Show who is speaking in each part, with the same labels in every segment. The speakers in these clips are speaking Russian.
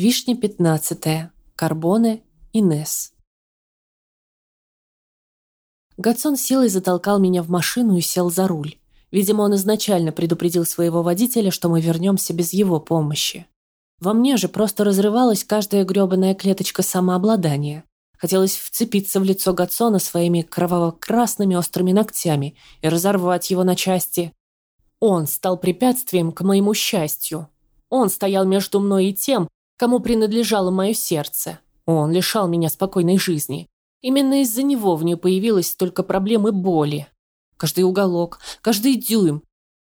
Speaker 1: Вишня пятнадцатая. Карбоне. Инес. Гатсон сел и затолкал меня в машину и сел за руль. Видимо, он изначально предупредил своего водителя, что мы вернемся без его помощи. Во мне же просто разрывалась каждая грёбаная клеточка самообладания. Хотелось вцепиться в лицо Гатсона своими кроваво-красными острыми ногтями и разорвать его на части. Он стал препятствием к моему счастью. Он стоял между мной и тем, кому принадлежало мое сердце. Он лишал меня спокойной жизни. Именно из-за него в ней появилась только проблемы боли. Каждый уголок, каждый дюйм,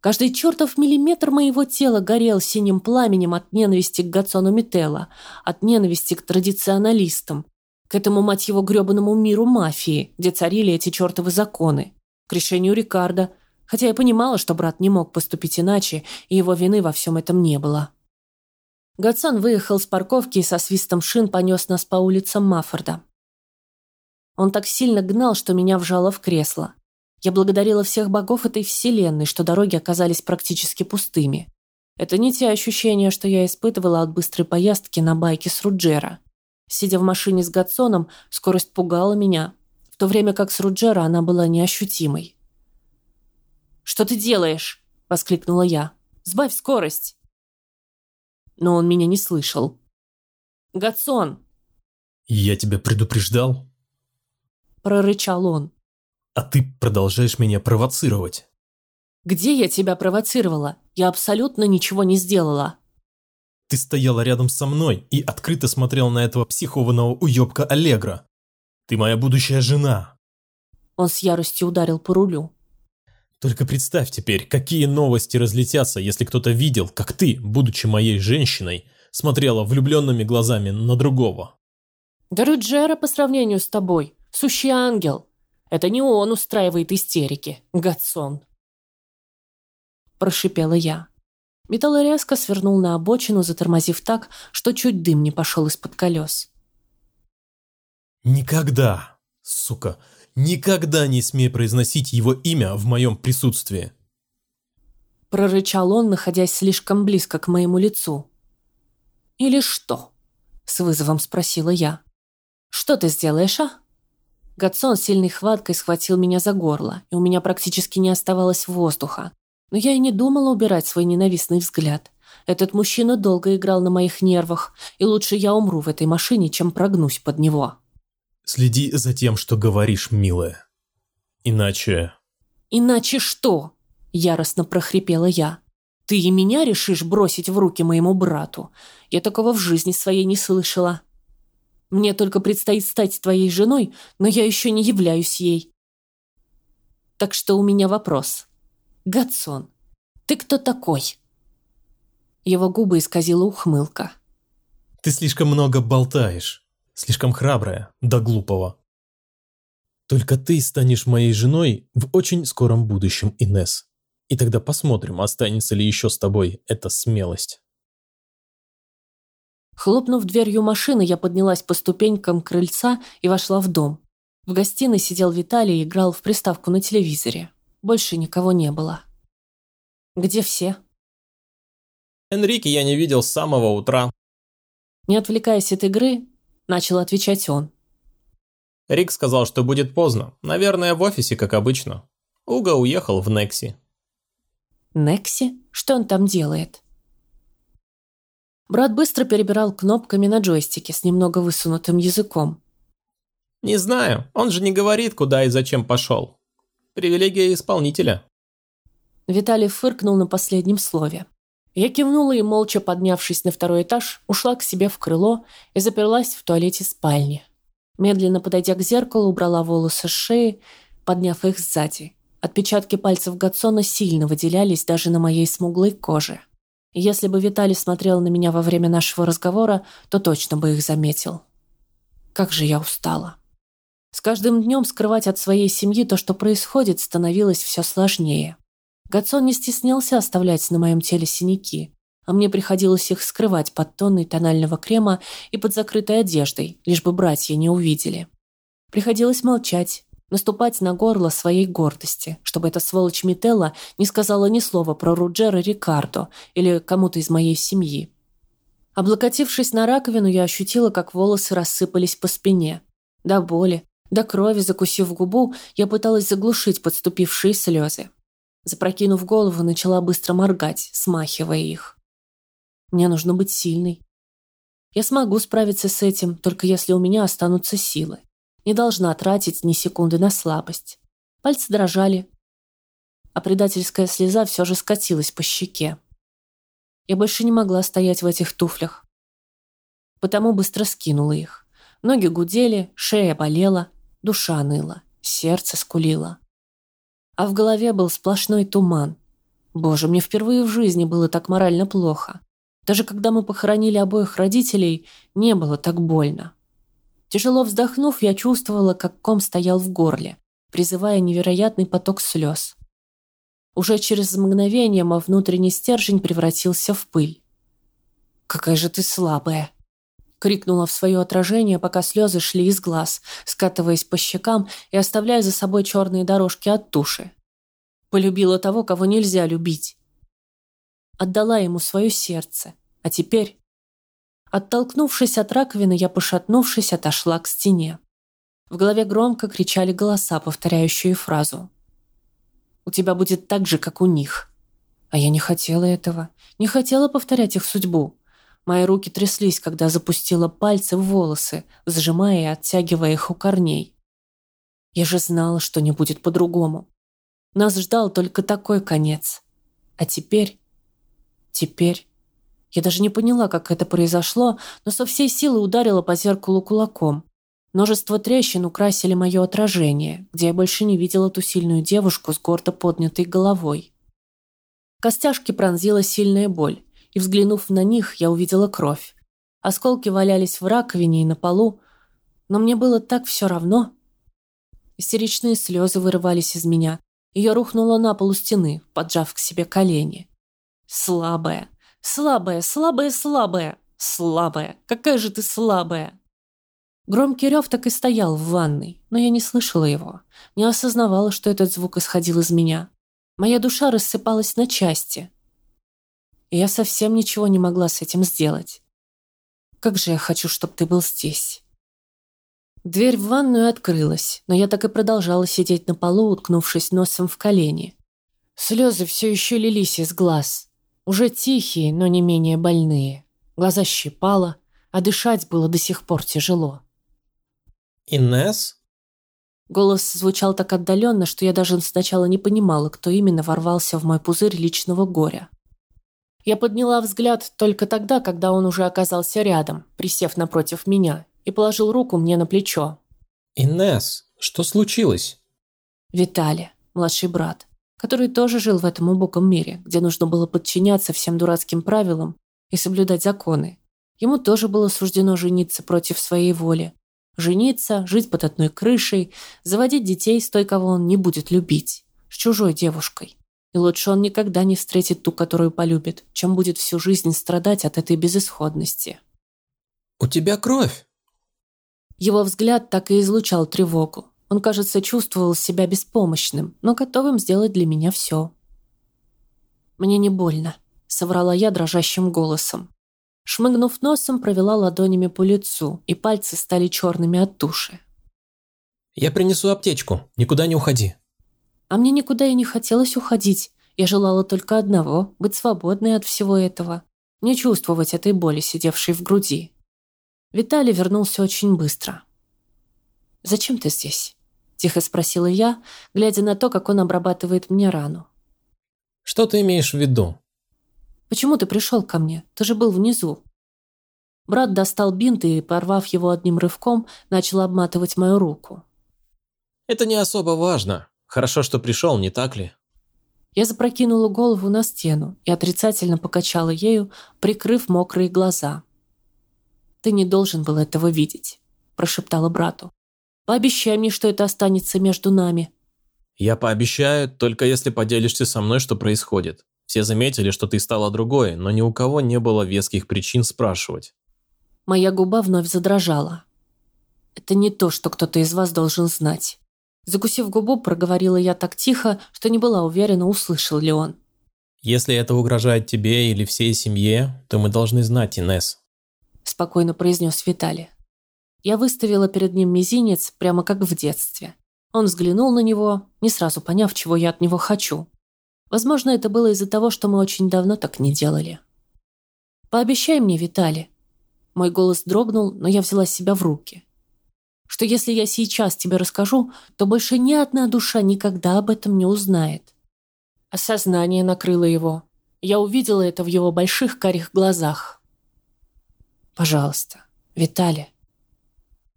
Speaker 1: каждый чертов миллиметр моего тела горел синим пламенем от ненависти к Гацону Мителла, от ненависти к традиционалистам, к этому, мать его, гребаному миру мафии, где царили эти чертовы законы, к решению Рикардо, хотя я понимала, что брат не мог поступить иначе, и его вины во всем этом не было. Гацан выехал с парковки и со свистом шин понес нас по улицам Маффорда. Он так сильно гнал, что меня вжало в кресло. Я благодарила всех богов этой вселенной, что дороги оказались практически пустыми. Это не те ощущения, что я испытывала от быстрой поездки на байке с Руджера. Сидя в машине с Гатсоном, скорость пугала меня, в то время как с Руджера она была неощутимой. «Что ты делаешь?» – воскликнула я. «Сбавь скорость!» Но он меня не слышал. «Гатсон!»
Speaker 2: «Я тебя предупреждал?»
Speaker 1: – прорычал он.
Speaker 2: А ты продолжаешь меня провоцировать.
Speaker 1: Где я тебя провоцировала? Я абсолютно ничего не сделала.
Speaker 2: Ты стояла рядом со мной и открыто смотрел на этого психованного уёбка Аллегра. Ты моя будущая жена.
Speaker 1: Он с яростью ударил по рулю.
Speaker 2: Только представь теперь, какие новости разлетятся, если кто-то видел, как ты, будучи моей женщиной, смотрела влюбленными глазами на другого.
Speaker 1: Да Руджера по сравнению с тобой, сущий ангел. Это не он устраивает истерики, Гатсон. Прошипела я. Металл резко свернул на обочину, затормозив так, что чуть дым не пошел из-под колес.
Speaker 2: «Никогда, сука, никогда не смей произносить его имя в моем присутствии!»
Speaker 1: Прорычал он, находясь слишком близко к моему лицу. «Или что?» – с вызовом спросила я. «Что ты сделаешь, а?» Гатсон сильной хваткой схватил меня за горло, и у меня практически не оставалось воздуха. Но я и не думала убирать свой ненавистный взгляд. Этот мужчина долго играл на моих нервах, и лучше я умру в этой машине, чем прогнусь под него.
Speaker 2: «Следи за тем, что говоришь, милая. Иначе...»
Speaker 1: «Иначе что?» – яростно прохрипела я. «Ты и меня решишь бросить в руки моему брату? Я такого в жизни своей не слышала». Мне только предстоит стать твоей женой, но я еще не являюсь ей. Так что у меня вопрос. Гатсон, ты кто такой? Его губы исказила ухмылка.
Speaker 2: Ты слишком много болтаешь. Слишком храбрая, да глупого. Только ты станешь моей женой в очень скором будущем, Инес. И тогда посмотрим, останется ли еще с тобой эта смелость.
Speaker 1: Хлопнув дверью машины, я поднялась по ступенькам крыльца и вошла в дом. В гостиной сидел Виталий и играл в приставку на телевизоре. Больше никого не было. «Где все?»
Speaker 3: «Энрике я не видел с самого утра».
Speaker 1: Не отвлекаясь от игры, начал отвечать он.
Speaker 3: Рик сказал, что будет поздно. Наверное, в офисе, как обычно. Уга уехал в Некси.
Speaker 1: Некси? Что он там делает? Брат быстро перебирал кнопками на джойстике с немного высунутым языком.
Speaker 3: «Не знаю, он же не говорит, куда и зачем пошел. Привилегия исполнителя».
Speaker 1: Виталий фыркнул на последнем слове. Я кивнула и, молча поднявшись на второй этаж, ушла к себе в крыло и заперлась в туалете спальни. Медленно подойдя к зеркалу, убрала волосы с шеи, подняв их сзади. Отпечатки пальцев Гатсона сильно выделялись даже на моей смуглой коже. Если бы Виталий смотрел на меня во время нашего разговора, то точно бы их заметил. Как же я устала. С каждым днем скрывать от своей семьи то, что происходит, становилось все сложнее. Гацон не стеснялся оставлять на моем теле синяки, а мне приходилось их скрывать под тонной тонального крема и под закрытой одеждой, лишь бы братья не увидели. Приходилось молчать, наступать на горло своей гордости, чтобы эта сволочь Мителла не сказала ни слова про Руджера Рикардо или кому-то из моей семьи. Облокотившись на раковину, я ощутила, как волосы рассыпались по спине. До боли, до крови, закусив губу, я пыталась заглушить подступившие слезы. Запрокинув голову, начала быстро моргать, смахивая их. Мне нужно быть сильной. Я смогу справиться с этим, только если у меня останутся силы. Не должна тратить ни секунды на слабость. Пальцы дрожали, а предательская слеза все же скатилась по щеке. Я больше не могла стоять в этих туфлях. Потому быстро скинула их. Ноги гудели, шея болела, душа ныла, сердце скулило. А в голове был сплошной туман. Боже, мне впервые в жизни было так морально плохо. Даже когда мы похоронили обоих родителей, не было так больно. Тяжело вздохнув, я чувствовала, как ком стоял в горле, призывая невероятный поток слез. Уже через мгновение мой внутренний стержень превратился в пыль. «Какая же ты слабая!» Крикнула в свое отражение, пока слезы шли из глаз, скатываясь по щекам и оставляя за собой черные дорожки от туши. Полюбила того, кого нельзя любить. Отдала ему свое сердце. А теперь... Оттолкнувшись от раковины, я, пошатнувшись, отошла к стене. В голове громко кричали голоса, повторяющие фразу. «У тебя будет так же, как у них». А я не хотела этого. Не хотела повторять их судьбу. Мои руки тряслись, когда запустила пальцы в волосы, сжимая и оттягивая их у корней. Я же знала, что не будет по-другому. Нас ждал только такой конец. А теперь... Теперь... Я даже не поняла, как это произошло, но со всей силы ударила по зеркалу кулаком. Множество трещин украсили мое отражение, где я больше не видела ту сильную девушку с гордо поднятой головой. Костяшки пронзила сильная боль и, взглянув на них, я увидела кровь. Осколки валялись в раковине и на полу, но мне было так все равно. Истеричные слезы вырывались из меня, и я рухнула на полу стены, поджав к себе колени. Слабая, слабая, слабая, слабая, слабая, какая же ты слабая. Громкий рев так и стоял в ванной, но я не слышала его, не осознавала, что этот звук исходил из меня. Моя душа рассыпалась на части, и я совсем ничего не могла с этим сделать. Как же я хочу, чтобы ты был здесь. Дверь в ванную открылась, но я так и продолжала сидеть на полу, уткнувшись носом в колени. Слезы все еще лились из глаз. Уже тихие, но не менее больные. Глаза щипало, а дышать было до сих пор тяжело.
Speaker 3: «Инесс?»
Speaker 1: Голос звучал так отдаленно, что я даже сначала не понимала, кто именно ворвался в мой пузырь личного горя. Я подняла взгляд только тогда, когда он уже оказался рядом, присев напротив меня, и положил руку мне на плечо.
Speaker 3: «Инесс, что случилось?»
Speaker 1: Виталий, младший брат, который тоже жил в этом убогом мире, где нужно было подчиняться всем дурацким правилам и соблюдать законы. Ему тоже было суждено жениться против своей воли. Жениться, жить под одной крышей, заводить детей с той, кого он не будет любить, с чужой девушкой. И лучше он никогда не встретит ту, которую полюбит, чем будет всю жизнь страдать от этой безысходности.
Speaker 3: «У тебя кровь!»
Speaker 1: Его взгляд так и излучал тревогу. Он, кажется, чувствовал себя беспомощным, но готовым сделать для меня все. «Мне не больно», — соврала я дрожащим голосом. Шмыгнув носом, провела ладонями по лицу, и пальцы стали черными от туши.
Speaker 3: «Я принесу аптечку, никуда не уходи»,
Speaker 1: а мне никуда и не хотелось уходить. Я желала только одного – быть свободной от всего этого. Не чувствовать этой боли, сидевшей в груди. Виталий вернулся очень быстро. «Зачем ты здесь?» – тихо спросила я, глядя на то, как он обрабатывает мне рану.
Speaker 3: «Что ты имеешь в виду?»
Speaker 1: «Почему ты пришел ко мне? Ты же был внизу». Брат достал бинт и, порвав его одним рывком, начал обматывать мою руку.
Speaker 3: «Это не особо важно. Хорошо, что пришел, не так ли?
Speaker 1: Я запрокинула голову на стену и отрицательно покачала ею, прикрыв мокрые глаза. «Ты не должен был этого видеть», – прошептала брату. «Пообещай мне, что это останется между нами».
Speaker 3: «Я пообещаю, только если поделишься со мной, что происходит. Все заметили, что ты стала другой, но ни у кого не было веских причин спрашивать».
Speaker 1: Моя губа вновь задрожала. «Это не то, что кто-то из вас должен знать». Закусив губу, проговорила я так тихо, что не была уверена, услышал ли он.
Speaker 3: «Если это угрожает тебе или всей семье, то мы должны знать, Инесс.
Speaker 1: спокойно произнес Виталий. Я выставила перед ним мизинец, прямо как в детстве. Он взглянул на него, не сразу поняв, чего я от него хочу. Возможно, это было из-за того, что мы очень давно так не делали. «Пообещай мне, Виталий». Мой голос дрогнул, но я взяла себя в руки. «Что если я сейчас тебе расскажу, то больше ни одна душа никогда об этом не узнает». Осознание накрыло его. Я увидела это в его больших карих глазах. «Пожалуйста, Виталий».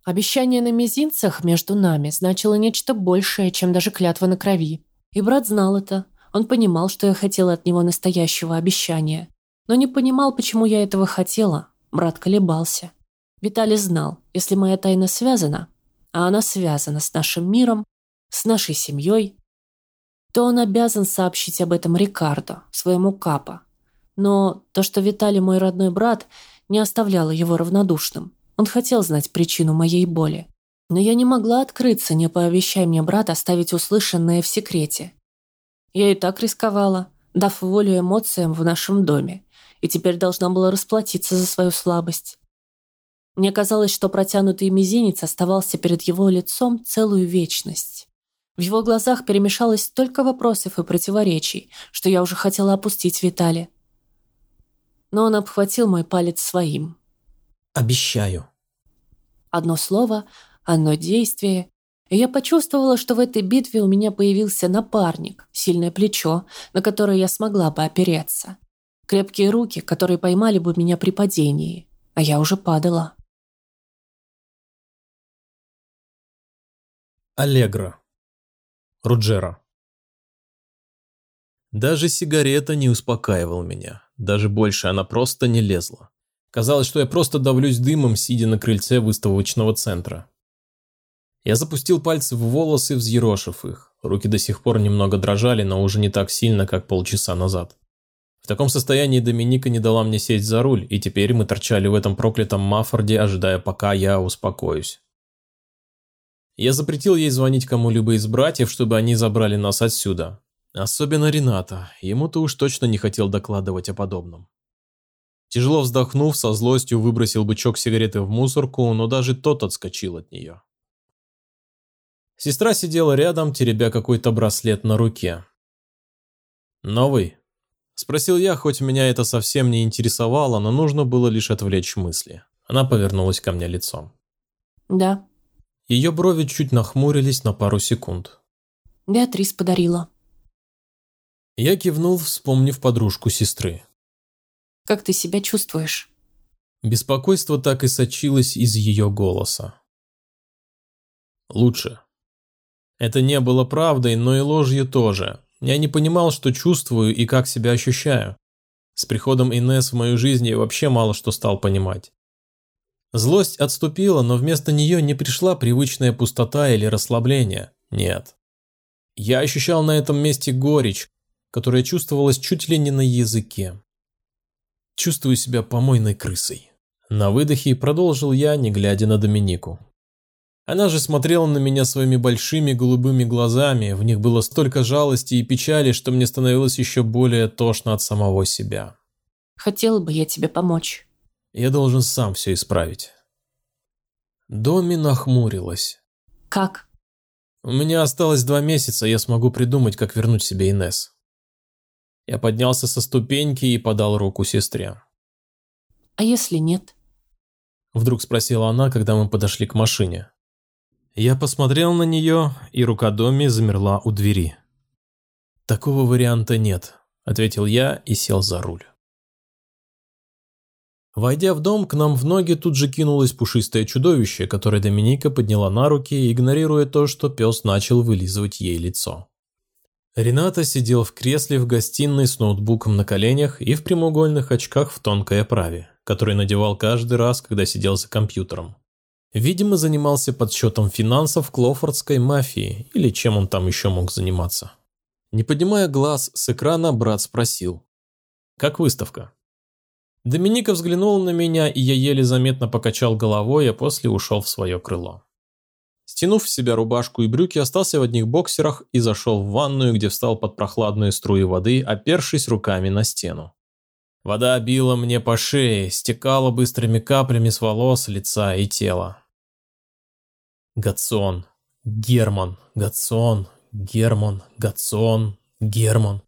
Speaker 1: Обещание на мизинцах между нами значило нечто большее, чем даже клятва на крови. И брат знал это. Он понимал, что я хотела от него настоящего обещания. Но не понимал, почему я этого хотела. Брат колебался. Виталий знал, если моя тайна связана, а она связана с нашим миром, с нашей семьей, то он обязан сообщить об этом Рикардо, своему капа. Но то, что Виталий мой родной брат, не оставляло его равнодушным. Он хотел знать причину моей боли. Но я не могла открыться, не пообещай мне, брат, оставить услышанное в секрете. Я и так рисковала, дав волю эмоциям в нашем доме, и теперь должна была расплатиться за свою слабость. Мне казалось, что протянутый мизинец оставался перед его лицом целую вечность. В его глазах перемешалось столько вопросов и противоречий, что я уже хотела опустить Витали. Но он обхватил мой палец своим.
Speaker 2: Обещаю.
Speaker 1: Одно слово, одно действие. И я почувствовала, что в этой битве у меня появился напарник, сильное плечо, на которое я смогла бы опереться. Крепкие руки, которые поймали бы меня при падении. А я уже падала.
Speaker 2: Аллегро. Руджера.
Speaker 3: Даже сигарета не успокаивала меня. Даже больше она просто не лезла. Казалось, что я просто давлюсь дымом, сидя на крыльце выставочного центра. Я запустил пальцы в волосы, взъерошив их. Руки до сих пор немного дрожали, но уже не так сильно, как полчаса назад. В таком состоянии Доминика не дала мне сесть за руль, и теперь мы торчали в этом проклятом Маффорде, ожидая, пока я успокоюсь. Я запретил ей звонить кому-либо из братьев, чтобы они забрали нас отсюда. Особенно Рената, ему-то уж точно не хотел докладывать о подобном. Тяжело вздохнув, со злостью выбросил бычок сигареты в мусорку, но даже тот отскочил от нее. Сестра сидела рядом, теребя какой-то браслет на руке. «Новый?» – спросил я, хоть меня это совсем не интересовало, но нужно было лишь отвлечь мысли. Она повернулась ко мне лицом.
Speaker 1: «Да».
Speaker 3: Ее брови чуть нахмурились на пару секунд.
Speaker 1: «Беатрис подарила».
Speaker 3: Я кивнул, вспомнив подружку сестры.
Speaker 1: Как ты себя чувствуешь?»
Speaker 3: Беспокойство так и сочилось из ее голоса. «Лучше». Это не было правдой, но и ложью тоже. Я не понимал, что чувствую и как себя ощущаю. С приходом Инес в мою жизнь я вообще мало что стал понимать. Злость отступила, но вместо нее не пришла привычная пустота или расслабление. Нет. Я ощущал на этом месте горечь, которая чувствовалась чуть ли не на языке. Чувствую себя помойной крысой. На выдохе продолжил я, не глядя на Доминику. Она же смотрела на меня своими большими голубыми глазами, в них было столько жалости и печали, что мне становилось еще более тошно от самого себя.
Speaker 1: Хотела бы я тебе помочь.
Speaker 3: Я должен сам все исправить. Доми нахмурилась.
Speaker 1: Как?
Speaker 3: У меня осталось два месяца, я смогу придумать, как вернуть себе Инес. Я поднялся со ступеньки и подал руку сестре.
Speaker 1: «А если нет?»
Speaker 3: Вдруг спросила она, когда мы подошли к машине. Я посмотрел на нее, и рука Доми замерла у двери. «Такого варианта нет», – ответил я и сел за руль. Войдя в дом, к нам в ноги тут же кинулось пушистое чудовище, которое Доминика подняла на руки, игнорируя то, что пес начал вылизывать ей лицо. Рената сидел в кресле в гостиной с ноутбуком на коленях и в прямоугольных очках в тонкой оправе, который надевал каждый раз, когда сидел за компьютером. Видимо, занимался подсчетом финансов Клофордской мафии или чем он там еще мог заниматься. Не поднимая глаз с экрана, брат спросил. «Как выставка?» Доминика взглянула на меня, и я еле заметно покачал головой, а после ушел в свое крыло. Стянув в себя рубашку и брюки, остался в одних боксерах и зашел в ванную, где встал под прохладные струи воды, опершись руками на стену. Вода била мне по шее, стекала быстрыми каплями с волос, лица и тела. Гацон, Герман, Гацон, Герман, Гацон, Герман.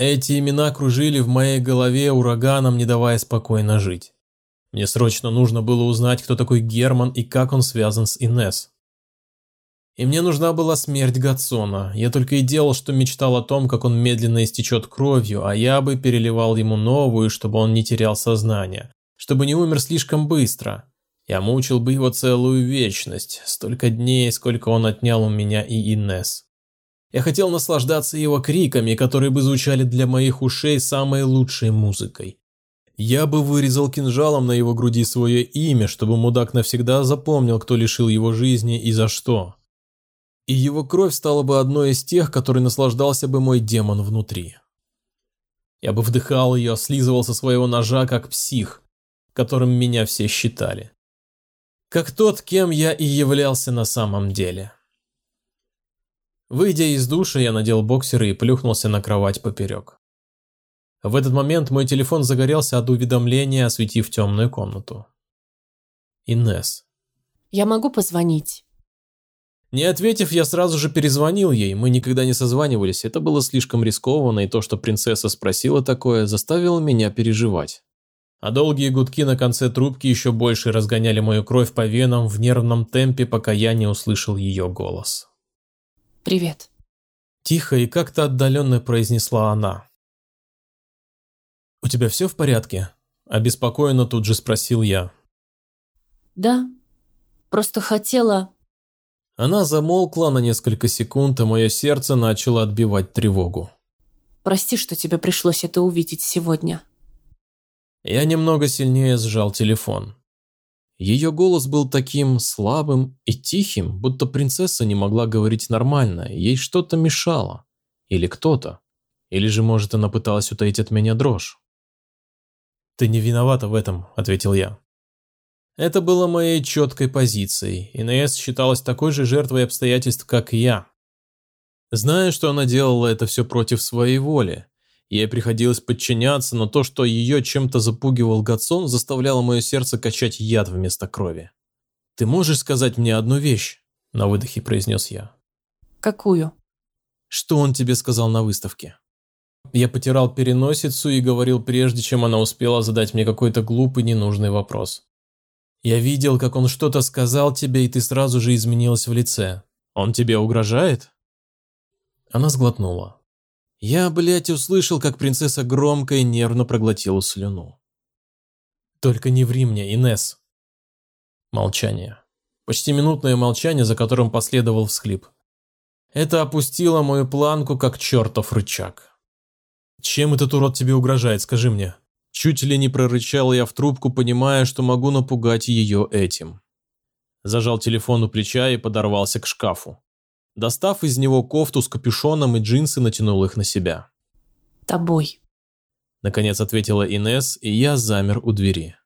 Speaker 3: Эти имена кружили в моей голове ураганом, не давая спокойно жить. Мне срочно нужно было узнать, кто такой Герман и как он связан с Инес. И мне нужна была смерть Гатсона. Я только и делал, что мечтал о том, как он медленно истечет кровью, а я бы переливал ему новую, чтобы он не терял сознание, чтобы не умер слишком быстро. Я мучил бы его целую вечность, столько дней, сколько он отнял у меня и Инес. Я хотел наслаждаться его криками, которые бы звучали для моих ушей самой лучшей музыкой. Я бы вырезал кинжалом на его груди свое имя, чтобы мудак навсегда запомнил, кто лишил его жизни и за что и его кровь стала бы одной из тех, которой наслаждался бы мой демон внутри. Я бы вдыхал ее, слизывал со своего ножа, как псих, которым меня все считали. Как тот, кем я и являлся на самом деле. Выйдя из душа, я надел боксеры и плюхнулся на кровать поперек. В этот момент мой телефон загорелся от уведомления, осветив темную комнату. Инес.
Speaker 1: «Я могу позвонить?»
Speaker 3: Не ответив, я сразу же перезвонил ей, мы никогда не созванивались, это было слишком рискованно, и то, что принцесса спросила такое, заставило меня переживать. А долгие гудки на конце трубки еще больше разгоняли мою кровь по венам в нервном темпе, пока я не услышал ее голос.
Speaker 1: «Привет».
Speaker 3: Тихо и как-то отдаленно произнесла она. «У тебя все в порядке?» Обеспокоенно тут же спросил я.
Speaker 1: «Да, просто хотела...»
Speaker 3: Она замолкла на несколько секунд, и мое сердце начало отбивать тревогу.
Speaker 1: «Прости, что тебе пришлось это увидеть сегодня».
Speaker 3: Я немного сильнее сжал телефон. Ее голос был таким слабым и тихим, будто принцесса не могла говорить нормально, ей что-то мешало. Или кто-то. Или же, может, она пыталась утаить от меня дрожь. «Ты не виновата в этом», — ответил я. Это было моей четкой позицией. Инесс считалась такой же жертвой обстоятельств, как и я. Зная, что она делала это все против своей воли, ей приходилось подчиняться, но то, что ее чем-то запугивал Гатсон, заставляло мое сердце качать яд вместо крови. «Ты можешь сказать мне одну вещь?» – на выдохе произнес я.
Speaker 1: «Какую?»
Speaker 3: «Что он тебе сказал на выставке?» Я потирал переносицу и говорил прежде, чем она успела задать мне какой-то глупый ненужный вопрос. Я видел, как он что-то сказал тебе, и ты сразу же изменилась в лице. Он тебе угрожает?» Она сглотнула. Я, блядь, услышал, как принцесса громко и нервно проглотила слюну. «Только не ври мне, Инес. Молчание. Почти минутное молчание, за которым последовал всхлип. Это опустило мою планку, как чертов рычаг. «Чем этот урод тебе угрожает, скажи мне?» Чуть ли не прорычал я в трубку, понимая, что могу напугать ее этим. Зажал телефон у плеча и подорвался к шкафу. Достав из него кофту с капюшоном и джинсы, натянул их на себя.
Speaker 1: «Тобой», —
Speaker 3: наконец ответила Инес, и я замер у двери.